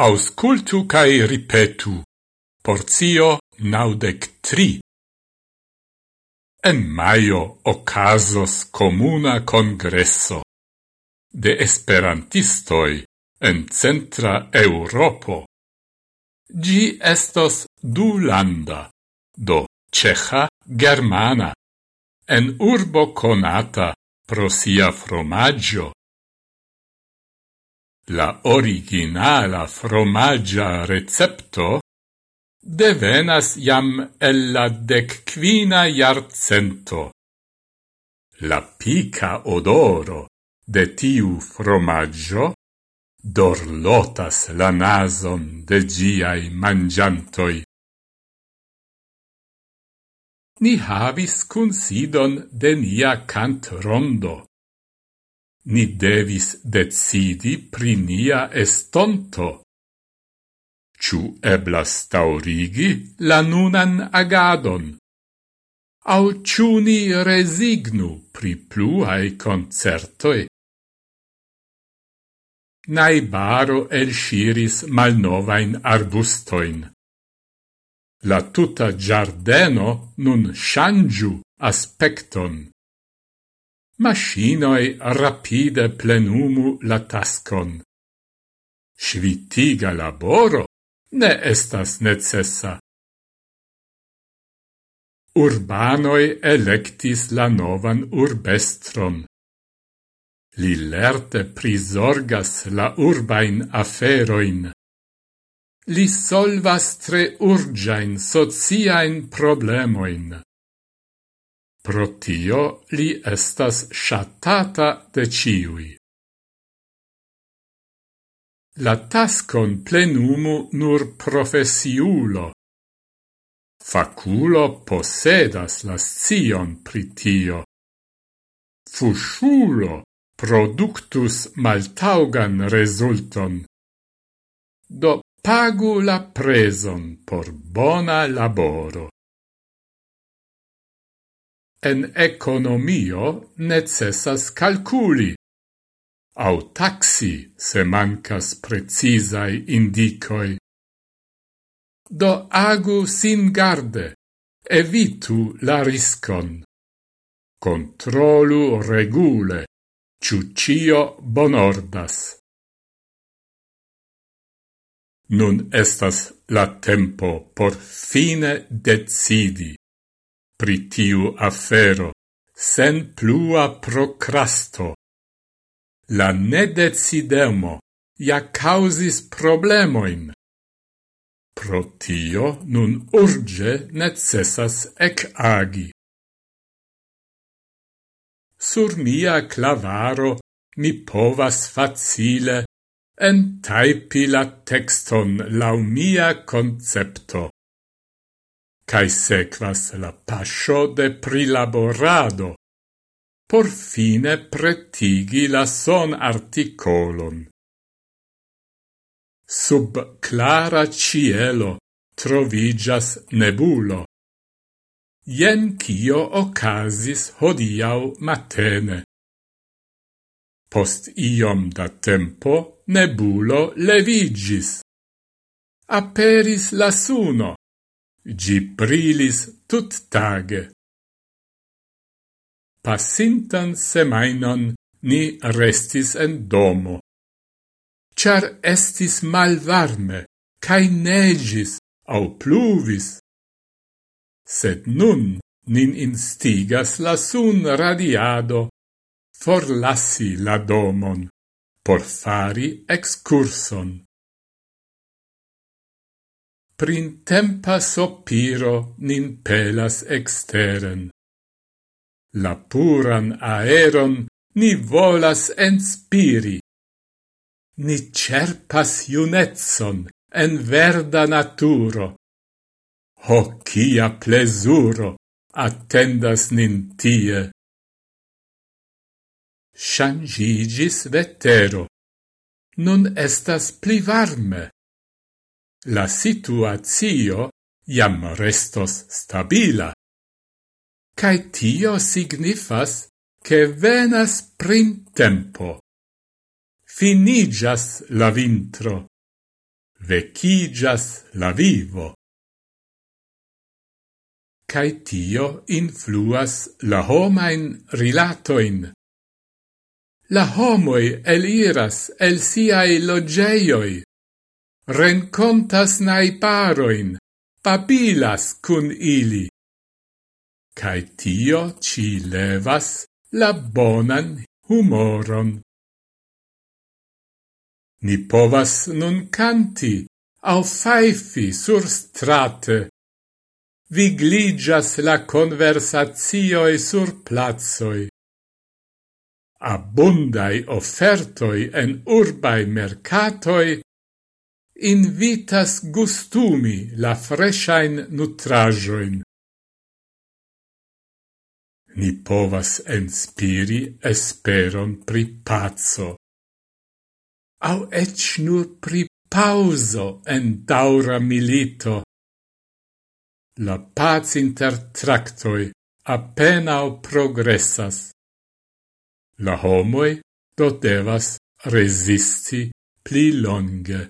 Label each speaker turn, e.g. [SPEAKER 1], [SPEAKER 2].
[SPEAKER 1] auscultu cae ripetu. Porzio naudec tri. En maio ocasos comuna congresso de esperantistoi en centra Europo. Gi estos du landa, do ceja germana, en urbo conata pro sia fromaggio La originala fromagia recepto devenas jam el la decquina iarcento. La pica odoro de tiu fromaggio dorlotas la nason de giai mangiantoi. Ni havis considon de nia cant rondo. Ni devis decidi pri nia estonto. Ciu eblas taurigi la nunan agadon? Au ciu ni resignu pri pluae concertoi? Naibaro elsciris malnovain arbustoin. La tuta giardeno nun shangiu aspecton. Machinoi rapide plenumu la tascon. Svitiga laboro ne estas necessa. Urbanoi electis la novan urbestron. Li lerte prisorgas la urbain aferoin. Li solvas tre urgiain sociain problemoin. Pro tio li estas shatata de ciui. La tascon plenumu nur profesiulo. Faculo posedas la scion pri tio. Fusulo productus maltaugan resulton. Do pagu la preson por bona laboro en economio necessas calculi, au taxi se mancas precisai indicoi. Do agu sin garde, evitu la riscon. Controlu regule, ciuccio bonordas. Nun estas la tempo por fine decidi pri tiu afero, sen plua procrasto. La nedecidemo ja causis problemoin. Pro tio nun urge necessas ec agi. Sur mia clavaro mi povas facile en taipi la texton lau mia concepto cae sequas la pascio de prilaborado, por fine pretigi la son articolon. Sub clara cielo trovigas nebulo. Ien cio ocasis hodiau matene. Post iom da tempo nebulo levigis. Aperis la suno Gi brilis tut tage. Passintan semainon ni restis en domo. Char estis malvarme, cae negis au pluvis. Sed nun nin instigas la sun radiado forlassi la domon por fari excurson printempa sopiro nin pelas exteren. La puran aeron ni volas enspiri. Ni cerpas iunetson en verda naturo. Ho, cia plesuro attendas nin tie! Shangigis vetero. Nun estas pli varme la situatio iam restos stabila. Cai tio signifas che venas printempo. Finigas la vintro. Vecigas la vivo. Cai tio influas la homain rilatoin. La homoi eliras el siae logeioi rencontas naiparoin, babilas cun ili. Cai tio ci levas la bonan humoron. Ni povas nun canti, au faifi sur strate. Vigligas la conversatioi sur plazzoi. Abundai offertoi en urbai mercatoi invitas gustumi la freshain nutrajoin. Ni povas enspiri esperon pri pazzo, au ec nur pri pauso en daura milito. La paz inter tractoi appenao progressas. La homoi do devas resisti pli longe.